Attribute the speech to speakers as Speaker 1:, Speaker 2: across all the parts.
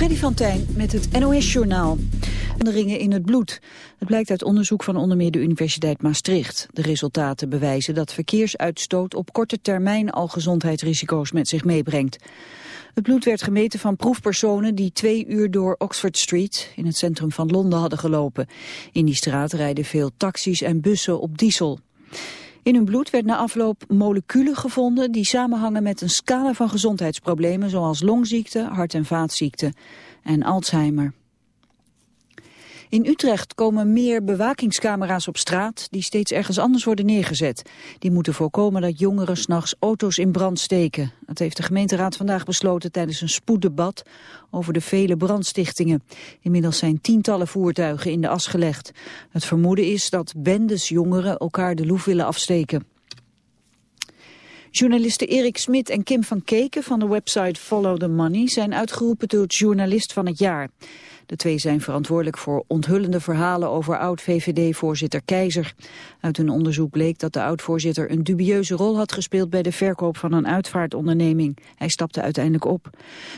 Speaker 1: Freddy van Tijn met het NOS-journaal. Veranderingen in het bloed. Het blijkt uit onderzoek van onder meer de Universiteit Maastricht. De resultaten bewijzen dat verkeersuitstoot op korte termijn al gezondheidsrisico's met zich meebrengt. Het bloed werd gemeten van proefpersonen die twee uur door Oxford Street in het centrum van Londen hadden gelopen. In die straat rijden veel taxis en bussen op diesel. In hun bloed werd na afloop moleculen gevonden die samenhangen met een scala van gezondheidsproblemen zoals longziekte, hart- en vaatziekten en Alzheimer. In Utrecht komen meer bewakingscamera's op straat die steeds ergens anders worden neergezet. Die moeten voorkomen dat jongeren s'nachts auto's in brand steken. Dat heeft de gemeenteraad vandaag besloten tijdens een spoeddebat over de vele brandstichtingen. Inmiddels zijn tientallen voertuigen in de as gelegd. Het vermoeden is dat bendes jongeren elkaar de loef willen afsteken. Journalisten Erik Smit en Kim van Keken van de website Follow the Money zijn uitgeroepen tot journalist van het jaar. De twee zijn verantwoordelijk voor onthullende verhalen over oud-VVD-voorzitter Keizer. Uit een onderzoek bleek dat de oud-voorzitter een dubieuze rol had gespeeld bij de verkoop van een uitvaartonderneming. Hij stapte uiteindelijk op.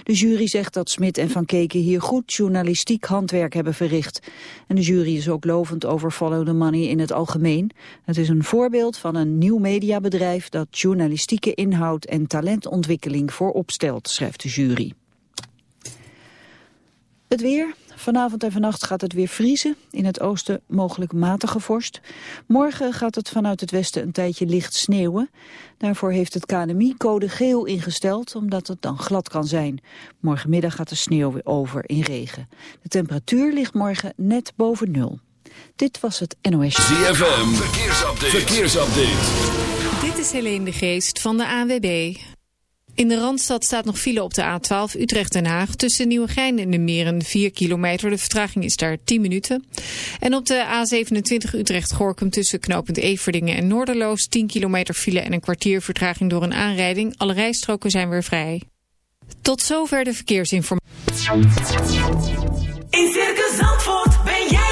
Speaker 1: De jury zegt dat Smit en Van Keken hier goed journalistiek handwerk hebben verricht. En de jury is ook lovend over Follow the Money in het algemeen. Het is een voorbeeld van een nieuw mediabedrijf dat journalistieke inhoud en talentontwikkeling voorop stelt, schrijft de jury. Het weer. Vanavond en vannacht gaat het weer vriezen. In het oosten mogelijk matige vorst. Morgen gaat het vanuit het westen een tijdje licht sneeuwen. Daarvoor heeft het KNMI code geel ingesteld, omdat het dan glad kan zijn. Morgenmiddag gaat de sneeuw weer over in regen. De temperatuur ligt morgen net boven nul. Dit was het NOS.
Speaker 2: ZFM, verkeersupdate. verkeersupdate.
Speaker 3: Dit is Helene de Geest van de ANWB. In de Randstad staat nog file op de A12 Utrecht-Den Haag. Tussen Nieuwegein en de Meren 4 kilometer. De vertraging is daar 10 minuten. En op de A27 Utrecht-Gorkum tussen knooppunt Everdingen en Noorderloos... 10 kilometer file en een kwartier vertraging door een aanrijding. Alle rijstroken zijn weer vrij. Tot zover de verkeersinformatie.
Speaker 4: In Circus Zandvoort ben jij.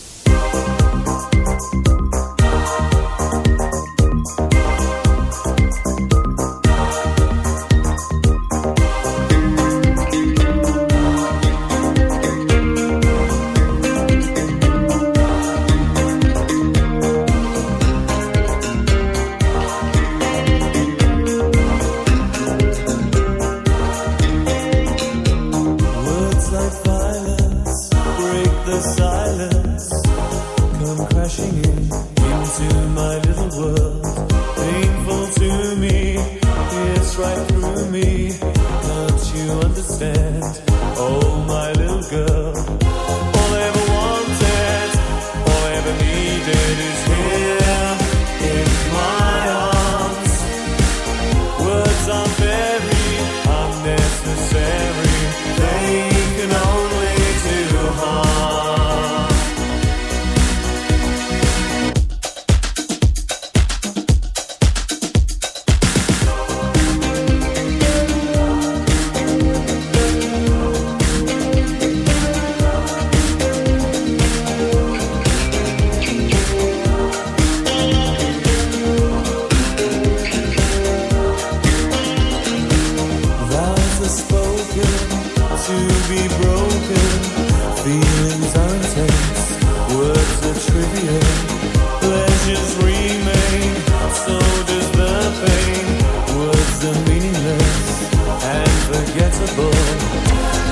Speaker 5: Forgettable.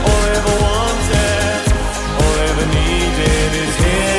Speaker 5: All I ever wanted, all I ever needed is here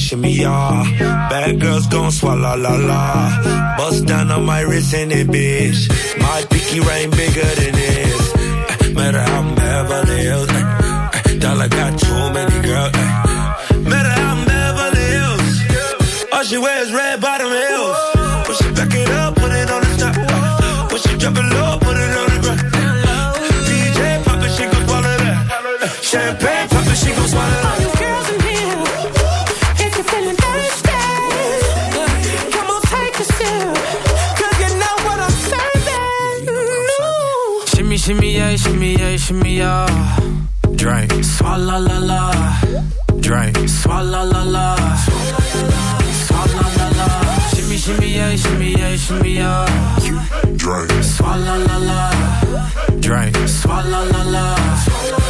Speaker 6: shimmy, yeah.
Speaker 7: Bad girls gon' swallow la la. Bust down on my wrist and it, bitch. My pinky ring bigger than this. Eh, Matter how I'm Beverly Hills. eh, eh, Dollar got too many girls. Matter how I'm Beverly Hills. All she wears red
Speaker 6: shimmy, yeah, shimmy, yeah, yeah. Drink, swalla la la. Drink, swalla la la. Swalla la la. Shimmy, shimmy, yeah, shimmy, yeah, shimmy, yeah. Drink, swalla la la. Drink, swalla la la.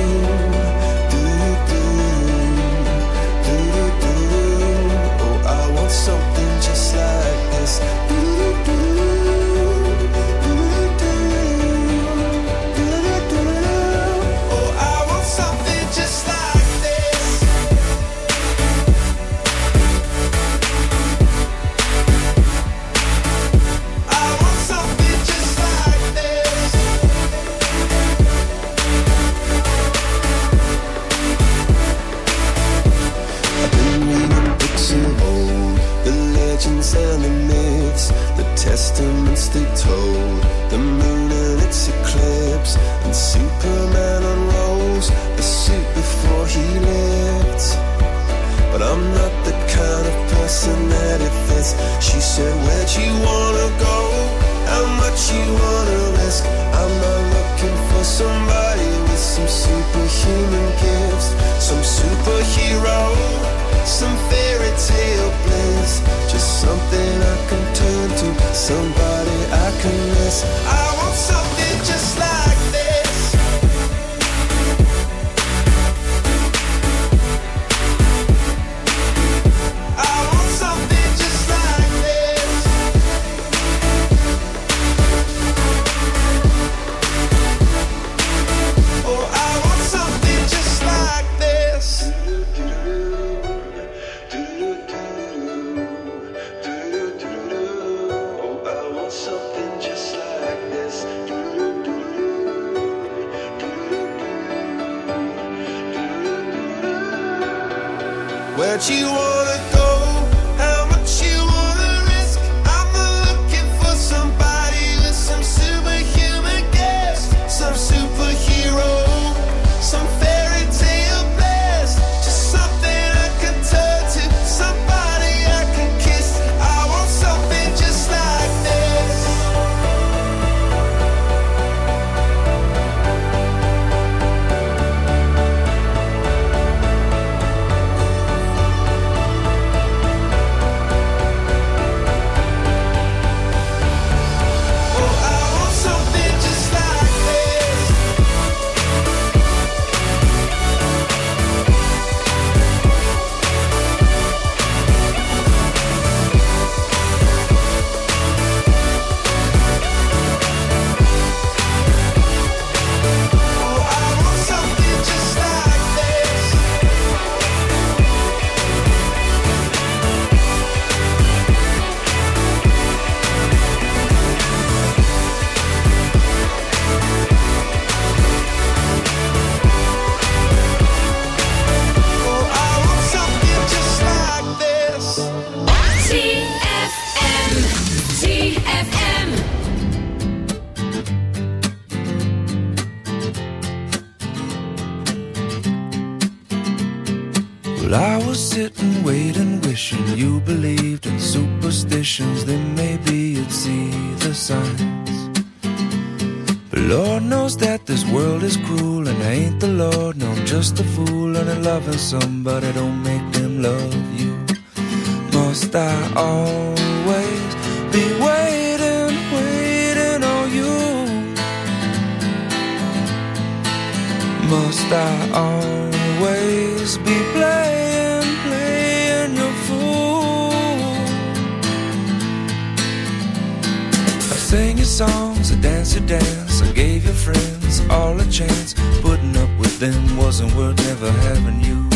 Speaker 8: Then wasn't worth never having you.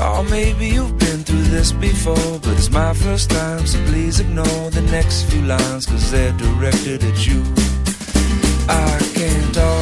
Speaker 8: Oh, maybe you've been through this before, but it's my first time, so please ignore the next few lines, cause they're directed at you. I can't
Speaker 9: talk.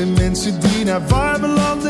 Speaker 10: De mensen die naar waar belanden.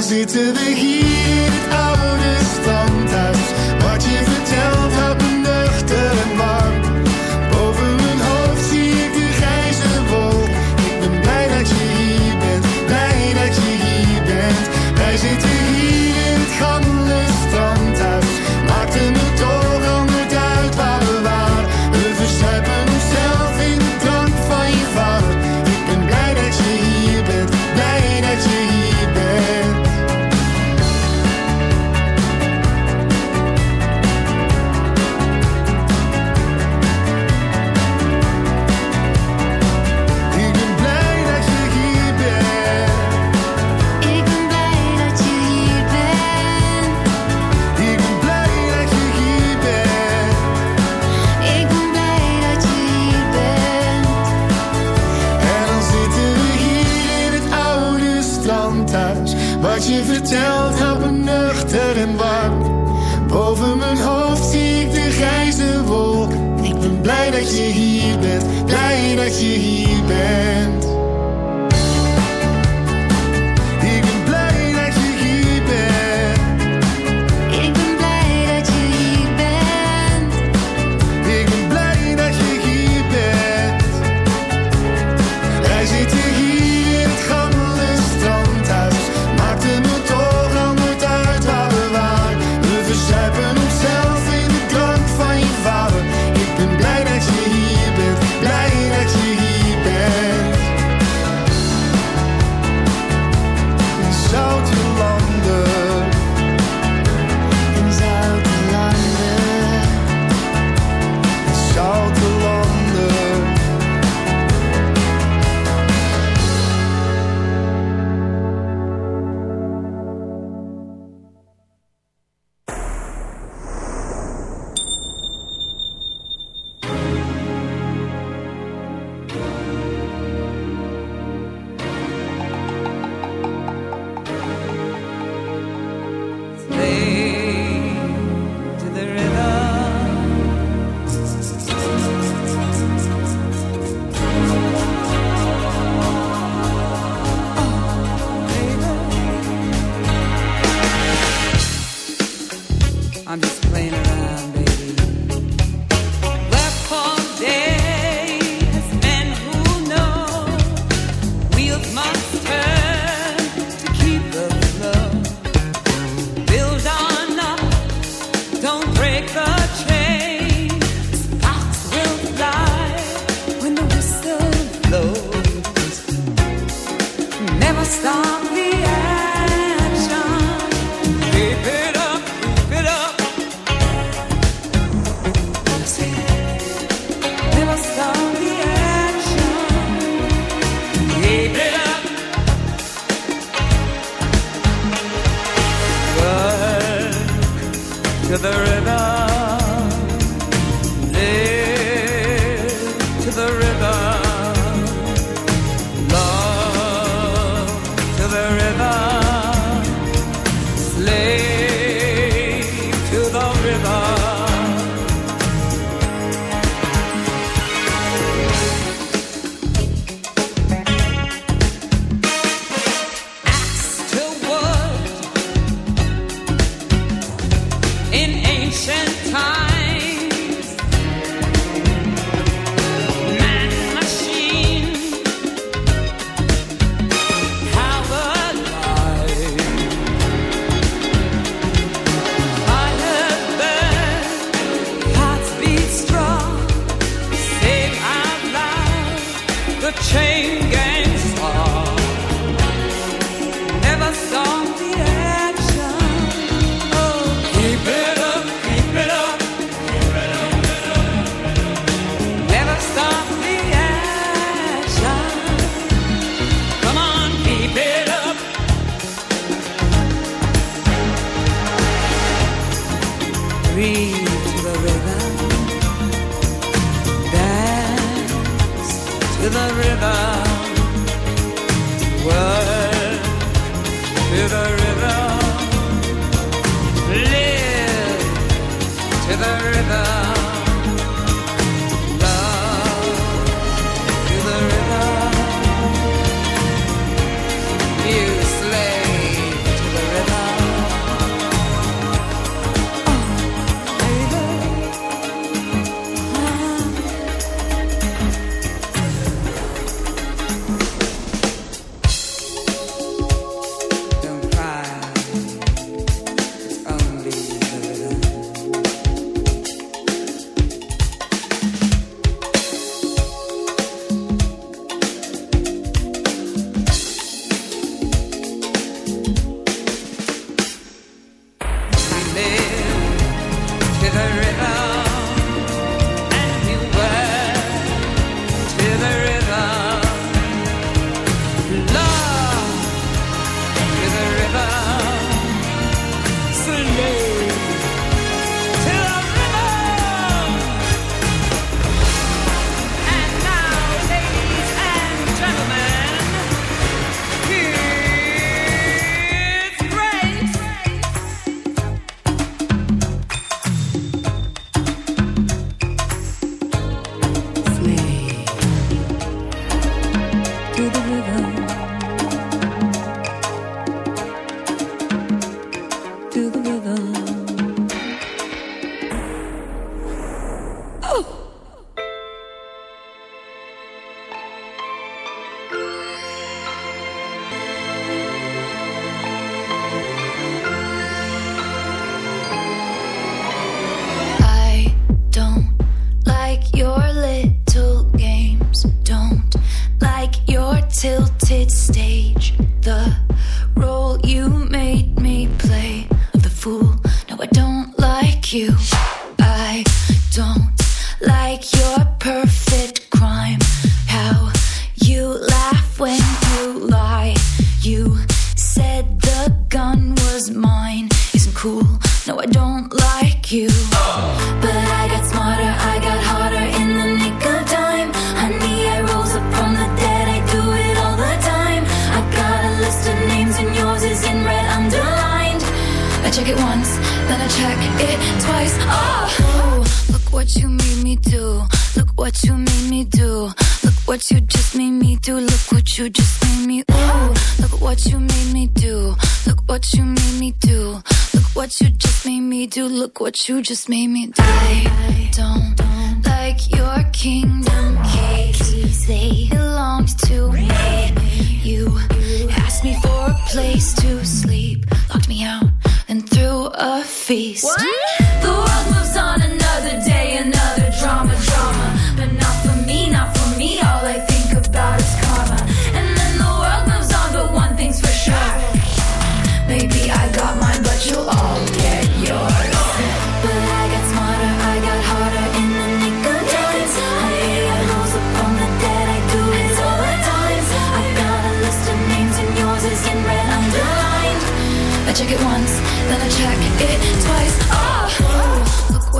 Speaker 10: dancing
Speaker 11: to the
Speaker 12: heat her just made me ooh. Look what you made me do. Look what you made me do. Look what you just made me do. Look what you just made me do. I don't, like your kingdom keys. They belong to me. You asked me for a place to sleep, locked me out, and threw a feast. What? The world moves on.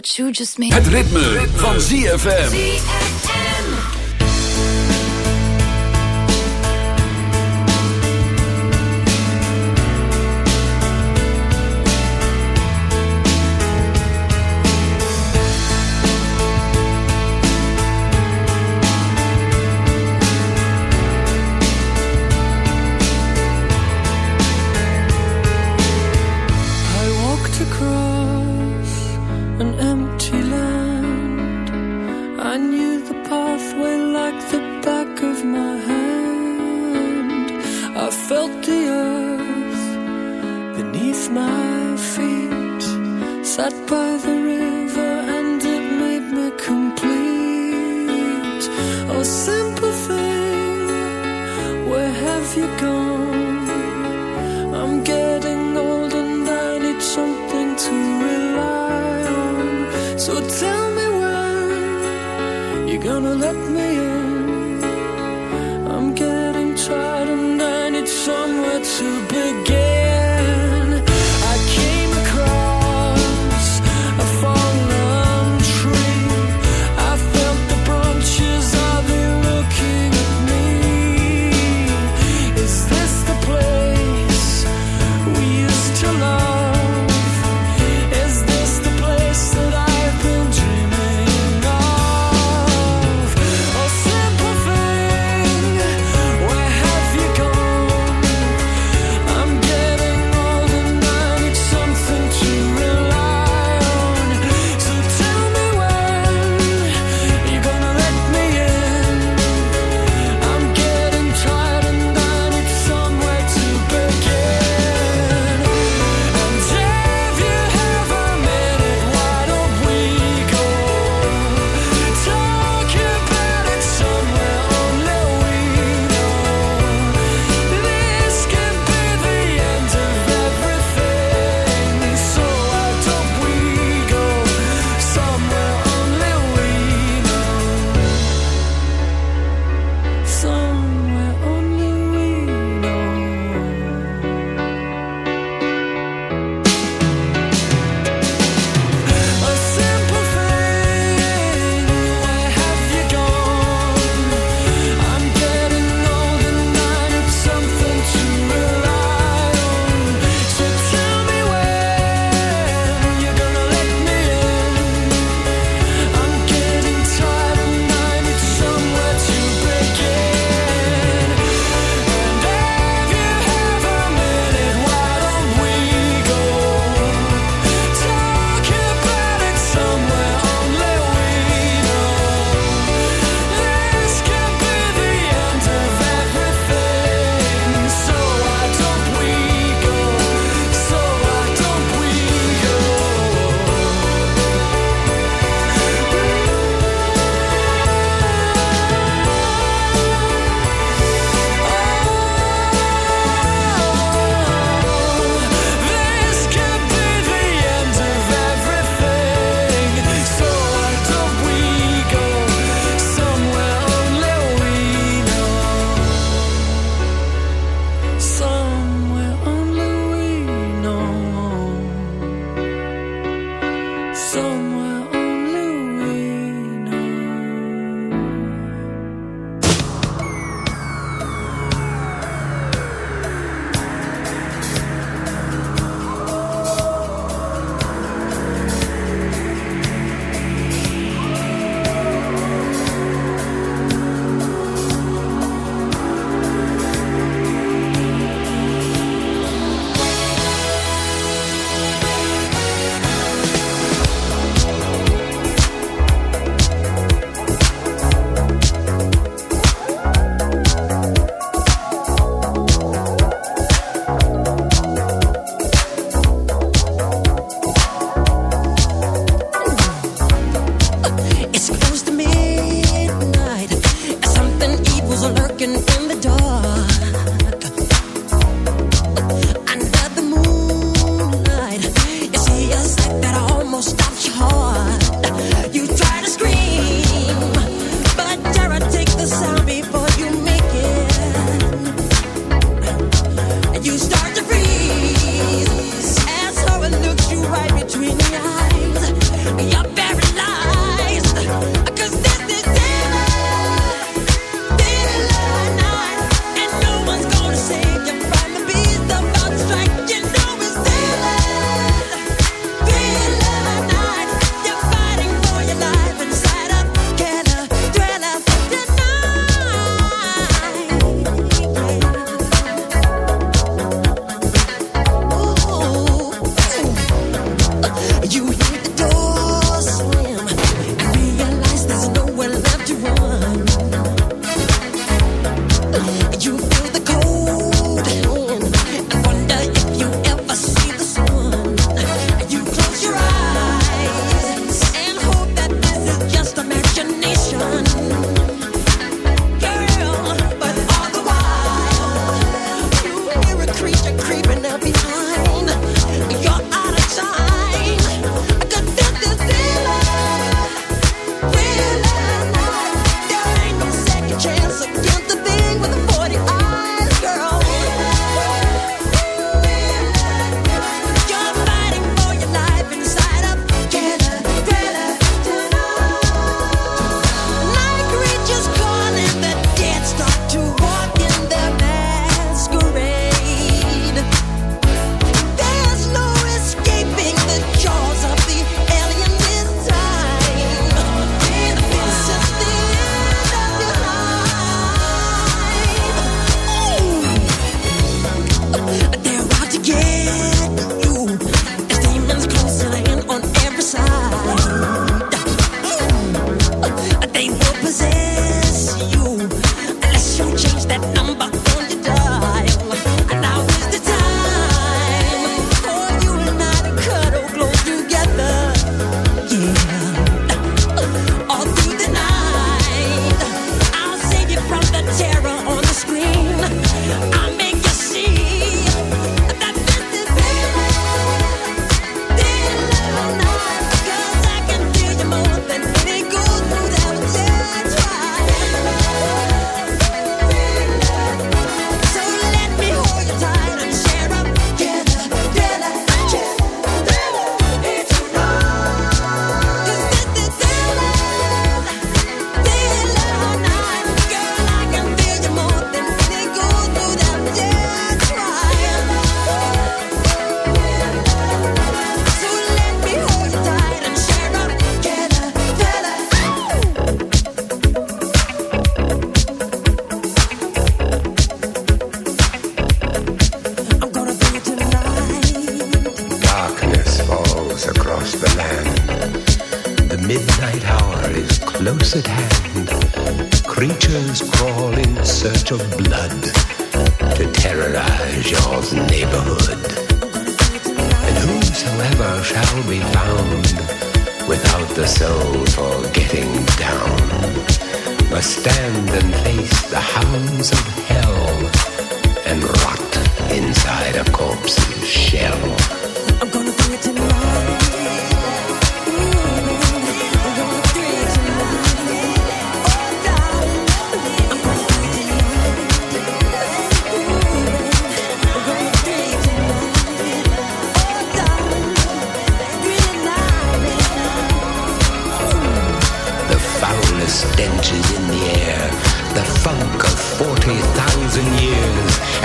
Speaker 12: What you just made
Speaker 2: Het
Speaker 12: me do.
Speaker 2: ritme, van ZFM.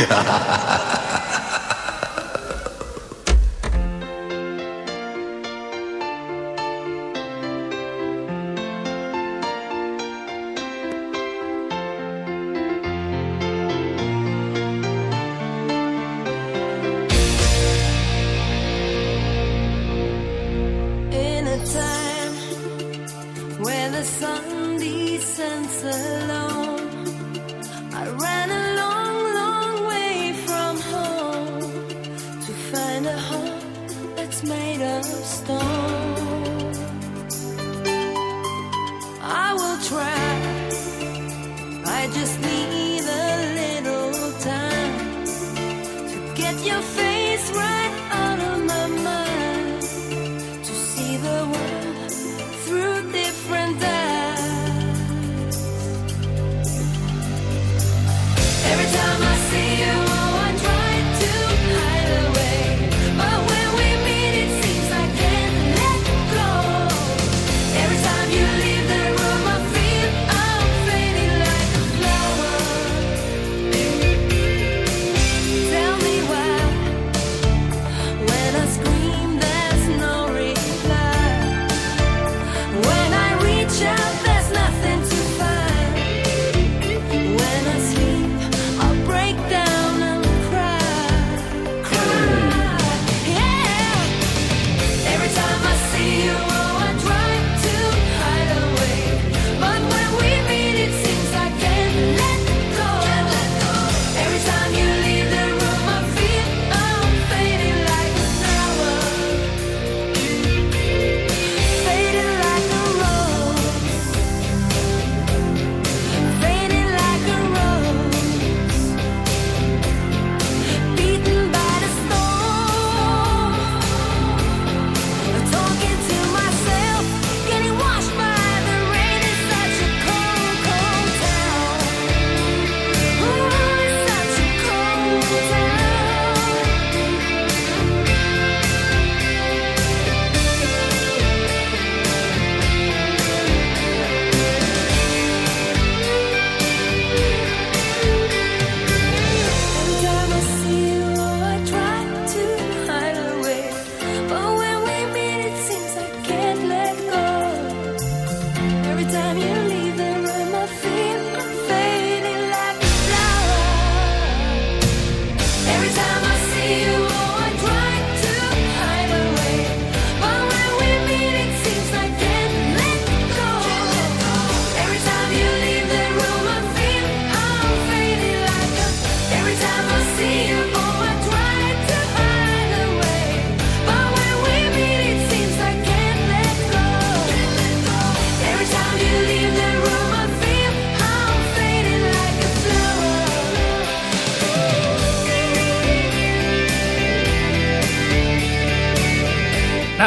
Speaker 11: yeah.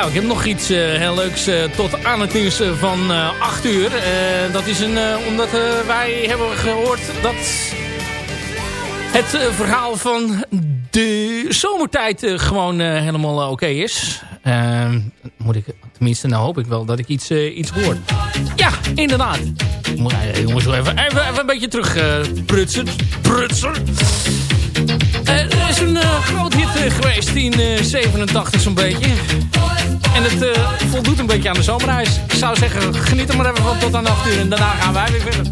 Speaker 13: Nou, ik heb nog iets eh, heel leuks eh, tot aan het nieuws eh, van 8 uur. dat is een, omdat wij hebben gehoord dat het verhaal van de zomertijd gewoon helemaal oké is. Ehm, moet ik, tenminste, nou hoop ik wel dat ik iets, iets hoor. Ja, inderdaad. Jongens even, even, even, een beetje terug prutsen. Prutsen is een eh, groot hit eh, geweest 1087 uh, eh, zo'n beetje. En het voldoet een beetje aan de zomerhuis. Ik zou zeggen, geniet er maar even van tot aan 8 uur en daarna gaan wij weer verder.